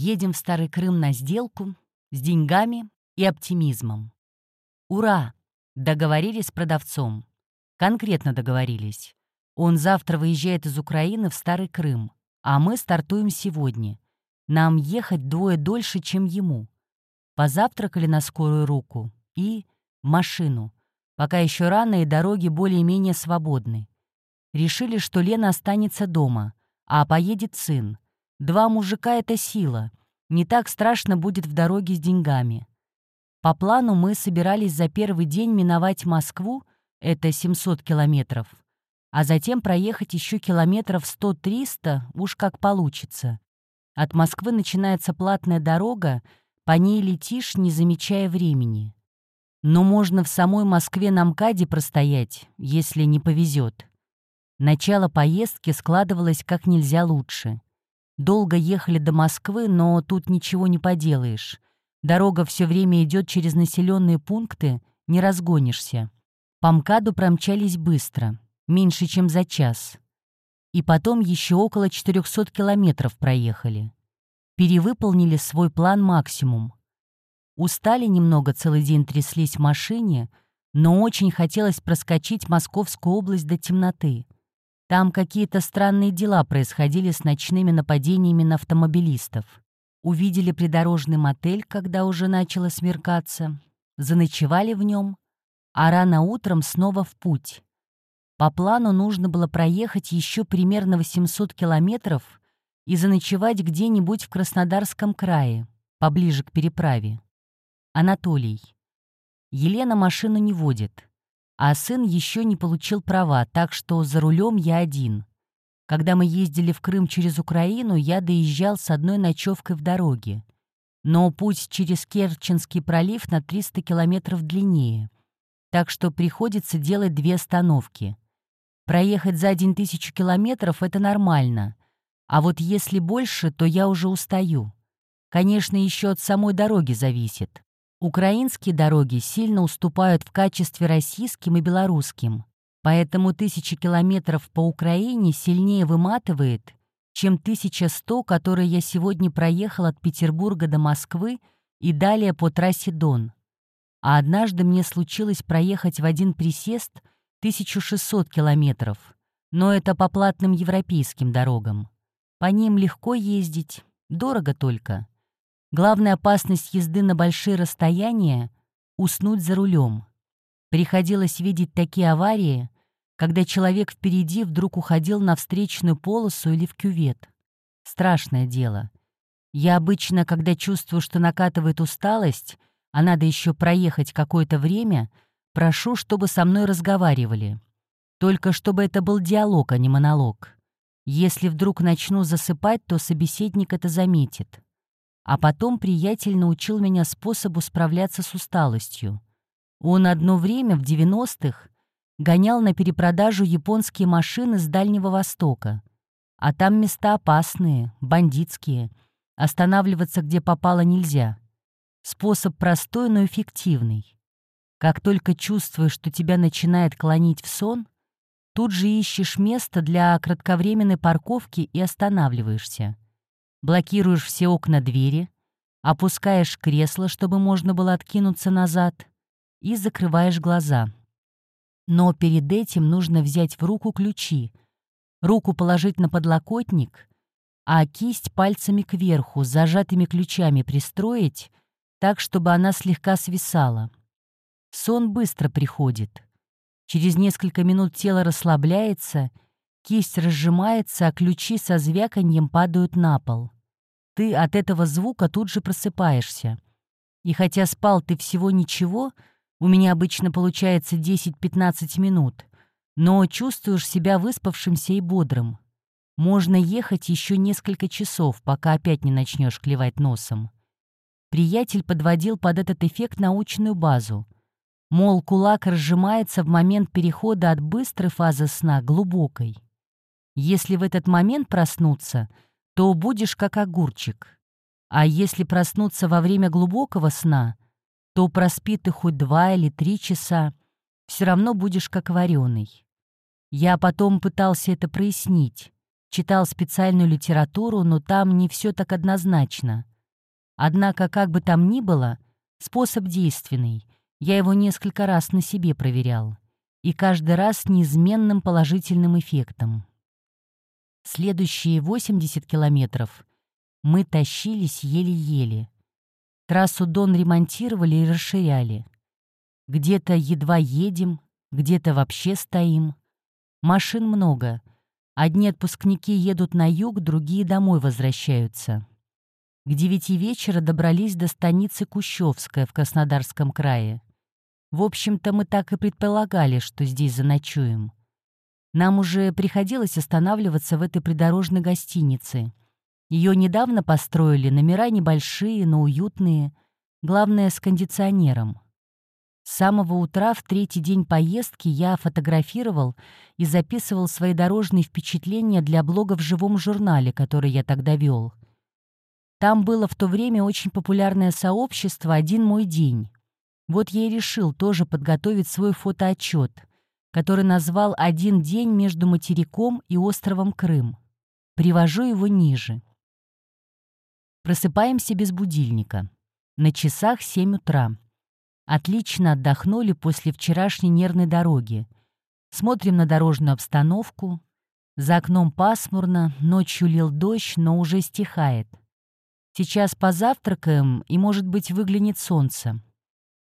Едем в Старый Крым на сделку с деньгами и оптимизмом. Ура! Договорились с продавцом. Конкретно договорились. Он завтра выезжает из Украины в Старый Крым, а мы стартуем сегодня. Нам ехать двое дольше, чем ему. Позавтракали на скорую руку и машину, пока еще рано и дороги более-менее свободны. Решили, что Лена останется дома, а поедет сын. Два мужика — это сила. Не так страшно будет в дороге с деньгами. По плану мы собирались за первый день миновать Москву, это 700 километров, а затем проехать еще километров 100-300, уж как получится. От Москвы начинается платная дорога, по ней летишь, не замечая времени. Но можно в самой Москве на МКАДе простоять, если не повезет. Начало поездки складывалось как нельзя лучше. Долго ехали до Москвы, но тут ничего не поделаешь. Дорога все время идет через населенные пункты, не разгонишься. По МКАДу промчались быстро, меньше, чем за час. И потом еще около 400 километров проехали. Перевыполнили свой план максимум. Устали немного, целый день тряслись в машине, но очень хотелось проскочить Московскую область до темноты. Там какие-то странные дела происходили с ночными нападениями на автомобилистов. Увидели придорожный мотель, когда уже начало смеркаться, заночевали в нем, а рано утром снова в путь. По плану нужно было проехать еще примерно 800 километров и заночевать где-нибудь в Краснодарском крае, поближе к переправе. Анатолий. Елена машину не водит, а сын еще не получил права, так что за рулем я один. Когда мы ездили в Крым через Украину, я доезжал с одной ночевкой в дороге. Но путь через Керченский пролив на 300 километров длиннее. Так что приходится делать две остановки. Проехать за день тысячу километров — это нормально. А вот если больше, то я уже устаю. Конечно, еще от самой дороги зависит. Украинские дороги сильно уступают в качестве российским и белорусским. Поэтому тысячи километров по Украине сильнее выматывает, чем 1100, которые я сегодня проехал от Петербурга до Москвы и далее по трассе Дон. А однажды мне случилось проехать в один присест 1600 километров, но это по платным европейским дорогам. По ним легко ездить, дорого только. Главная опасность езды на большие расстояния — уснуть за рулем. Приходилось видеть такие аварии, когда человек впереди вдруг уходил на встречную полосу или в кювет. Страшное дело. Я обычно, когда чувствую, что накатывает усталость, а надо еще проехать какое-то время, прошу, чтобы со мной разговаривали. Только чтобы это был диалог, а не монолог. Если вдруг начну засыпать, то собеседник это заметит. А потом приятель научил меня способу справляться с усталостью. Он одно время, в 90-х, гонял на перепродажу японские машины с Дальнего Востока. А там места опасные, бандитские. Останавливаться где попало нельзя. Способ простой, но эффективный. Как только чувствуешь, что тебя начинает клонить в сон, тут же ищешь место для кратковременной парковки и останавливаешься. Блокируешь все окна двери, опускаешь кресло, чтобы можно было откинуться назад — и закрываешь глаза. Но перед этим нужно взять в руку ключи, руку положить на подлокотник, а кисть пальцами кверху, зажатыми ключами пристроить, так, чтобы она слегка свисала. Сон быстро приходит. Через несколько минут тело расслабляется, кисть разжимается, а ключи со звяканьем падают на пол. Ты от этого звука тут же просыпаешься. И хотя спал ты всего ничего — у меня обычно получается 10-15 минут, но чувствуешь себя выспавшимся и бодрым. Можно ехать еще несколько часов, пока опять не начнешь клевать носом. Приятель подводил под этот эффект научную базу. Мол, кулак разжимается в момент перехода от быстрой фазы сна к глубокой. Если в этот момент проснуться, то будешь как огурчик. А если проснуться во время глубокого сна — то проспи ты хоть два или три часа, все равно будешь как вареный. Я потом пытался это прояснить, читал специальную литературу, но там не все так однозначно. Однако, как бы там ни было, способ действенный. Я его несколько раз на себе проверял. И каждый раз с неизменным положительным эффектом. Следующие 80 километров мы тащились еле-еле. Трассу Дон ремонтировали и расширяли. Где-то едва едем, где-то вообще стоим. Машин много. Одни отпускники едут на юг, другие домой возвращаются. К девяти вечера добрались до станицы Кущевская в Краснодарском крае. В общем-то, мы так и предполагали, что здесь заночуем. Нам уже приходилось останавливаться в этой придорожной гостинице. Ее недавно построили, номера небольшие, но уютные, главное, с кондиционером. С самого утра в третий день поездки я фотографировал и записывал свои дорожные впечатления для блога в живом журнале, который я тогда вел. Там было в то время очень популярное сообщество «Один мой день». Вот я и решил тоже подготовить свой фотоотчет, который назвал «Один день между материком и островом Крым». Привожу его ниже. Просыпаемся без будильника. На часах 7 утра. Отлично отдохнули после вчерашней нервной дороги. Смотрим на дорожную обстановку. За окном пасмурно, ночью лил дождь, но уже стихает. Сейчас позавтракаем, и, может быть, выглянет солнце.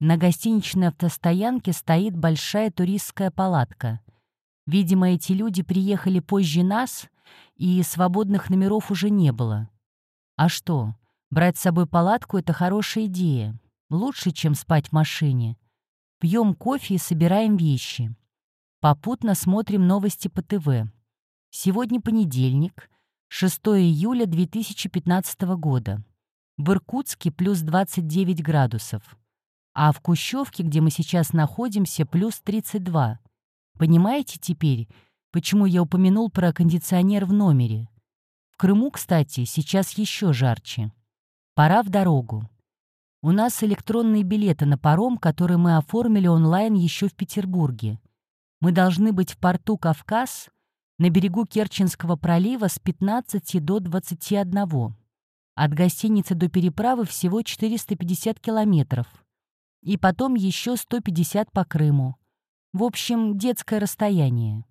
На гостиничной автостоянке стоит большая туристская палатка. Видимо, эти люди приехали позже нас, и свободных номеров уже не было. А что, брать с собой палатку — это хорошая идея. Лучше, чем спать в машине. Пьем кофе и собираем вещи. Попутно смотрим новости по ТВ. Сегодня понедельник, 6 июля 2015 года. В Иркутске плюс 29 градусов. А в Кущевке, где мы сейчас находимся, плюс 32. Понимаете теперь, почему я упомянул про кондиционер в номере? В Крыму, кстати, сейчас еще жарче. Пора в дорогу. У нас электронные билеты на паром, которые мы оформили онлайн еще в Петербурге. Мы должны быть в порту Кавказ на берегу Керченского пролива с 15 до 21. От гостиницы до переправы всего 450 километров. И потом еще 150 по Крыму. В общем, детское расстояние.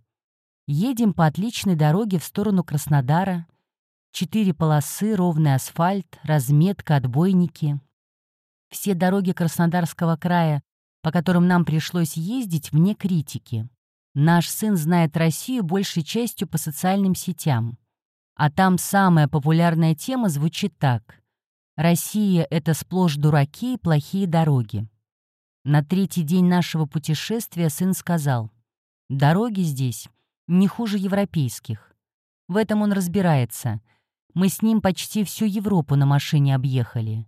Едем по отличной дороге в сторону Краснодара. Четыре полосы, ровный асфальт, разметка, отбойники. Все дороги Краснодарского края, по которым нам пришлось ездить, вне критики. Наш сын знает Россию большей частью по социальным сетям. А там самая популярная тема звучит так. «Россия — это сплошь дураки и плохие дороги». На третий день нашего путешествия сын сказал, «Дороги здесь не хуже европейских». В этом он разбирается. Мы с ним почти всю Европу на машине объехали.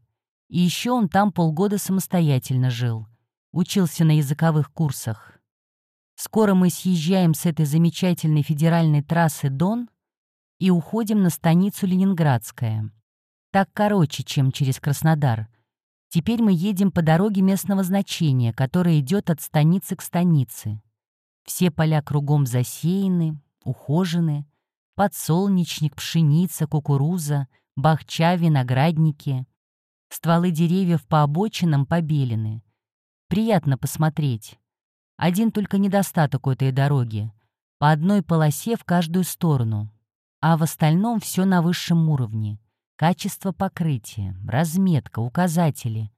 И еще он там полгода самостоятельно жил. Учился на языковых курсах. Скоро мы съезжаем с этой замечательной федеральной трассы Дон и уходим на станицу Ленинградская. Так короче, чем через Краснодар. Теперь мы едем по дороге местного значения, которая идет от станицы к станице. Все поля кругом засеяны, ухожены. Подсолнечник, пшеница, кукуруза, бахча, виноградники. Стволы деревьев по обочинам побелены. Приятно посмотреть. Один только недостаток у этой дороги. По одной полосе в каждую сторону. А в остальном все на высшем уровне. Качество покрытия, разметка, указатели.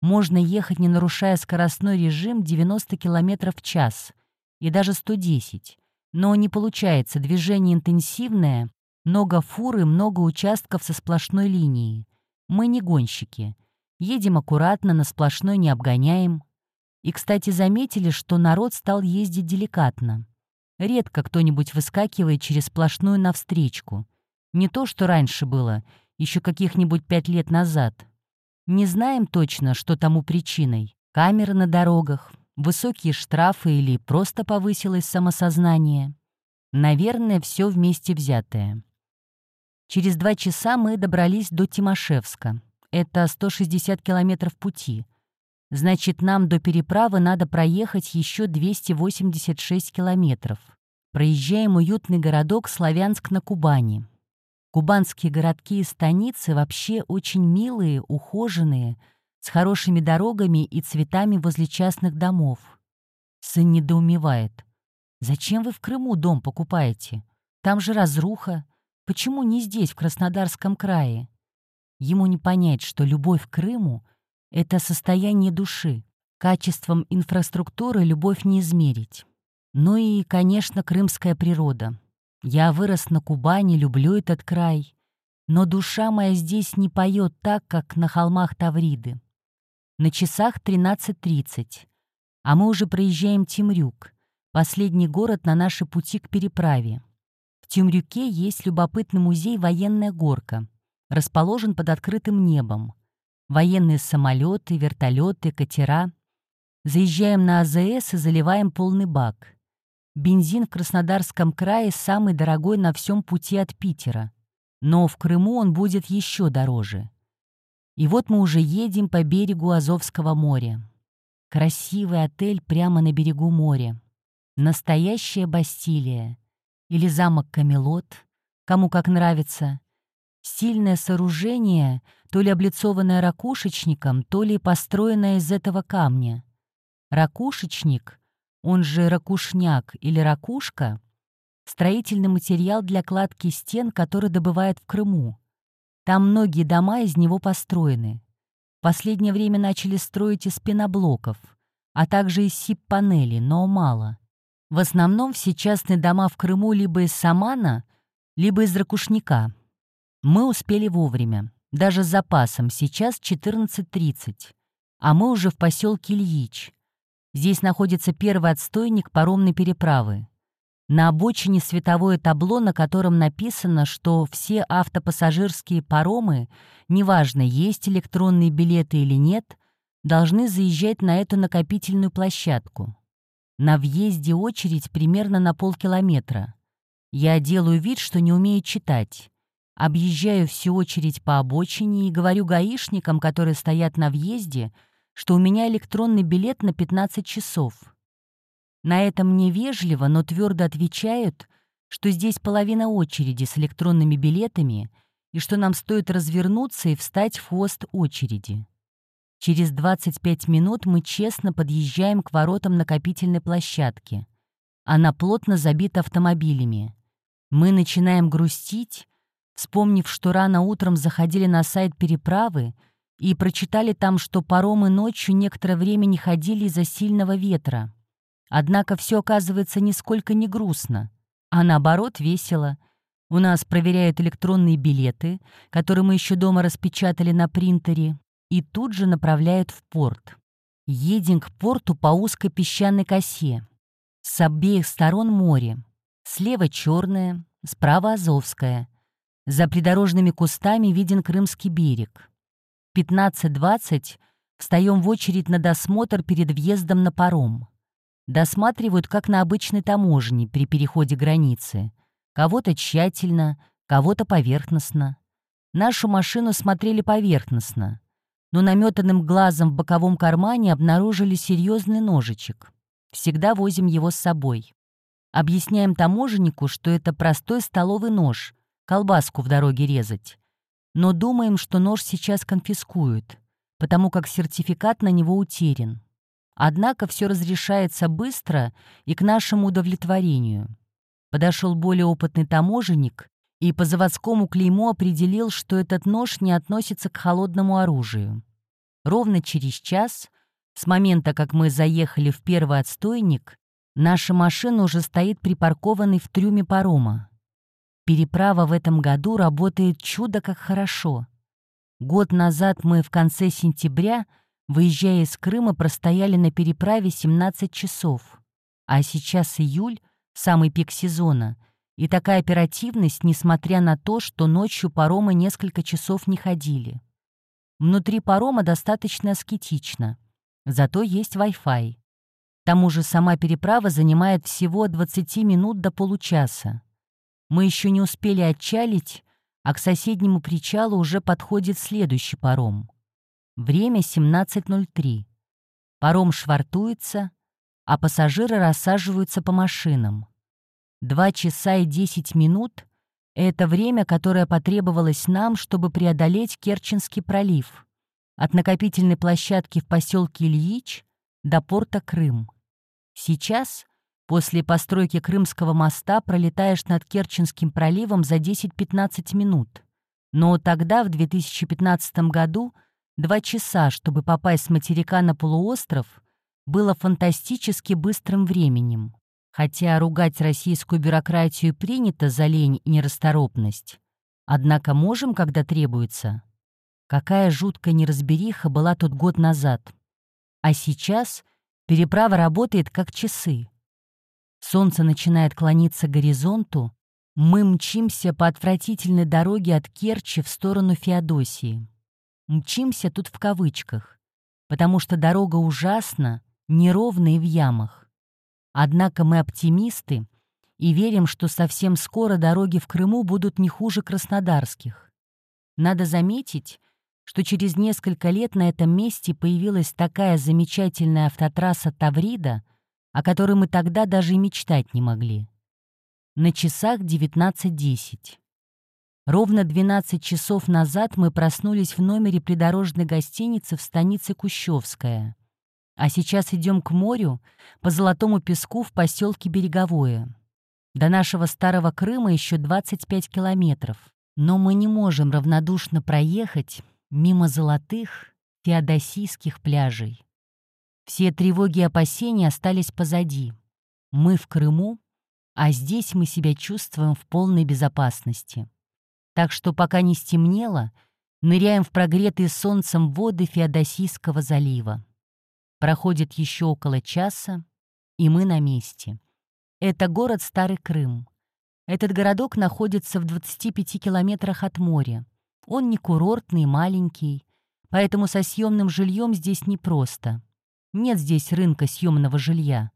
Можно ехать, не нарушая скоростной режим 90 км в час и даже 110. Но не получается, движение интенсивное, много фур и много участков со сплошной линией. Мы не гонщики. Едем аккуратно, на сплошной не обгоняем. И, кстати, заметили, что народ стал ездить деликатно. Редко кто-нибудь выскакивает через сплошную навстречку. Не то, что раньше было, еще каких-нибудь пять лет назад. Не знаем точно, что тому причиной. Камеры на дорогах, высокие штрафы или просто повысилось самосознание. Наверное, все вместе взятое. Через два часа мы добрались до Тимошевска. Это 160 километров пути. Значит, нам до переправы надо проехать еще 286 километров. Проезжаем уютный городок Славянск на Кубани. Кубанские городки и станицы вообще очень милые, ухоженные, с хорошими дорогами и цветами возле частных домов. Сын недоумевает. «Зачем вы в Крыму дом покупаете? Там же разруха. Почему не здесь, в Краснодарском крае?» Ему не понять, что любовь к Крыму — это состояние души. Качеством инфраструктуры любовь не измерить. Ну и, конечно, крымская природа. Я вырос на Кубани, люблю этот край. Но душа моя здесь не поет так, как на холмах Тавриды. На часах 13.30, а мы уже проезжаем Тимрюк, последний город на нашей пути к переправе. В Тимрюке есть любопытный музей «Военная горка», расположен под открытым небом. Военные самолеты, вертолеты, катера. Заезжаем на АЗС и заливаем полный бак. Бензин в Краснодарском крае самый дорогой на всем пути от Питера. Но в Крыму он будет еще дороже. И вот мы уже едем по берегу Азовского моря. Красивый отель прямо на берегу моря. Настоящая Бастилия. Или замок Камелот, кому как нравится. Сильное сооружение, то ли облицованное ракушечником, то ли построенное из этого камня. Ракушечник он же ракушняк или ракушка, строительный материал для кладки стен, который добывают в Крыму. Там многие дома из него построены. В последнее время начали строить из пеноблоков, а также из сип-панелей, но мало. В основном все частные дома в Крыму либо из самана, либо из ракушника. Мы успели вовремя, даже с запасом, сейчас 14.30, а мы уже в поселке Ильич, Здесь находится первый отстойник паромной переправы. На обочине световое табло, на котором написано, что все автопассажирские паромы, неважно, есть электронные билеты или нет, должны заезжать на эту накопительную площадку. На въезде очередь примерно на полкилометра. Я делаю вид, что не умею читать. Объезжаю всю очередь по обочине и говорю гаишникам, которые стоят на въезде, что у меня электронный билет на 15 часов. На это мне вежливо, но твердо отвечают, что здесь половина очереди с электронными билетами и что нам стоит развернуться и встать в хвост очереди. Через 25 минут мы честно подъезжаем к воротам накопительной площадки. Она плотно забита автомобилями. Мы начинаем грустить, вспомнив, что рано утром заходили на сайт переправы — и прочитали там, что паромы ночью некоторое время не ходили из-за сильного ветра. Однако все оказывается нисколько не грустно, а наоборот весело. У нас проверяют электронные билеты, которые мы еще дома распечатали на принтере, и тут же направляют в порт. Едем к порту по узкой песчаной косе. С обеих сторон море. Слева черное, справа Азовское. За придорожными кустами виден Крымский берег. 15-20 встаем в очередь на досмотр перед въездом на паром. Досматривают, как на обычной таможне при переходе границы. Кого-то тщательно, кого-то поверхностно. Нашу машину смотрели поверхностно, но наметанным глазом в боковом кармане обнаружили серьезный ножичек. Всегда возим его с собой. Объясняем таможеннику, что это простой столовый нож, колбаску в дороге резать но думаем, что нож сейчас конфискуют, потому как сертификат на него утерян. Однако все разрешается быстро и к нашему удовлетворению. Подошел более опытный таможенник и по заводскому клейму определил, что этот нож не относится к холодному оружию. Ровно через час, с момента, как мы заехали в первый отстойник, наша машина уже стоит припаркованной в трюме парома. Переправа в этом году работает чудо как хорошо. Год назад мы в конце сентября, выезжая из Крыма, простояли на переправе 17 часов. А сейчас июль, самый пик сезона, и такая оперативность, несмотря на то, что ночью паромы несколько часов не ходили. Внутри парома достаточно аскетично, зато есть Wi-Fi. К тому же сама переправа занимает всего 20 минут до получаса. Мы еще не успели отчалить, а к соседнему причалу уже подходит следующий паром. Время 17.03. Паром швартуется, а пассажиры рассаживаются по машинам. Два часа и десять минут — Это время, которое потребовалось нам, чтобы преодолеть Керченский пролив. От накопительной площадки в поселке Ильич до порта Крым. Сейчас, после постройки Крымского моста, пролетаешь над Керченским проливом за 10-15 минут. Но тогда, в 2015 году, два часа, чтобы попасть с материка на полуостров, было фантастически быстрым временем. Хотя ругать российскую бюрократию принято за лень и нерасторопность. Однако можем, когда требуется. Какая жуткая неразбериха была тут год назад. А сейчас переправа работает как часы. Солнце начинает клониться к горизонту, мы мчимся по отвратительной дороге от Керчи в сторону Феодосии. Мчимся тут в кавычках, потому что дорога ужасна, неровна и в ямах. Однако мы оптимисты и верим, что совсем скоро дороги в Крыму будут не хуже краснодарских. Надо заметить, что через несколько лет на этом месте появилась такая замечательная автотрасса Таврида, о которой мы тогда даже и мечтать не могли. На часах 19.10. Ровно 12 часов назад мы проснулись в номере придорожной гостиницы в станице Кущевская. А сейчас идем к морю, по золотому песку в поселке Береговое. До нашего старого Крыма еще 25 километров. Но мы не можем равнодушно проехать мимо золотых феодосийских пляжей. Все тревоги и опасения остались позади. Мы в Крыму, а здесь мы себя чувствуем в полной безопасности. Так что пока не стемнело, ныряем в прогретые солнцем воды Феодосийского залива. Проходит еще около часа, и мы на месте. Это город Старый Крым. Этот городок находится в 25 километрах от моря. Он не курортный, маленький, поэтому со съемным жильем здесь непросто. Нет здесь рынка съемного жилья.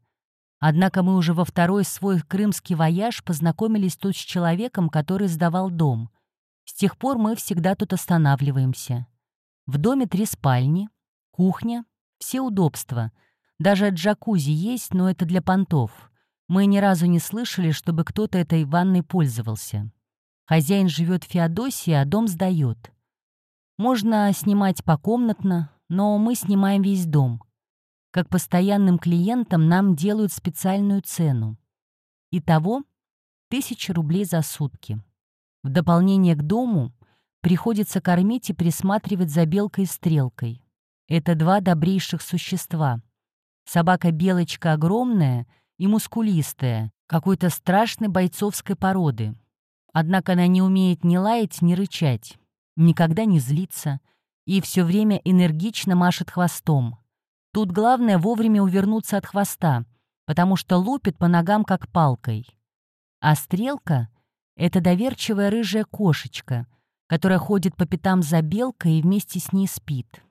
Однако мы уже во второй свой крымский вояж познакомились тут с человеком, который сдавал дом. С тех пор мы всегда тут останавливаемся. В доме три спальни, кухня, все удобства. Даже джакузи есть, но это для понтов. Мы ни разу не слышали, чтобы кто-то этой ванной пользовался. Хозяин живет в Феодосии, а дом сдает. Можно снимать покомнатно, но мы снимаем весь дом. Как постоянным клиентам нам делают специальную цену. Итого тысяча рублей за сутки. В дополнение к дому приходится кормить и присматривать за белкой и стрелкой. Это два добрейших существа. Собака-белочка огромная и мускулистая, какой-то страшной бойцовской породы. Однако она не умеет ни лаять, ни рычать, никогда не злится и все время энергично машет хвостом, Тут главное вовремя увернуться от хвоста, потому что лупит по ногам как палкой. А стрелка — это доверчивая рыжая кошечка, которая ходит по пятам за белкой и вместе с ней спит.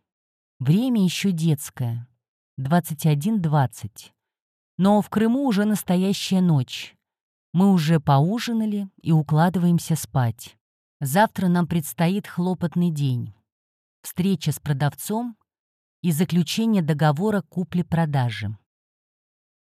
Время еще детское — 21.20. Но в Крыму уже настоящая ночь. Мы уже поужинали и укладываемся спать. Завтра нам предстоит хлопотный день. Встреча с продавцом и заключение договора купли-продажи.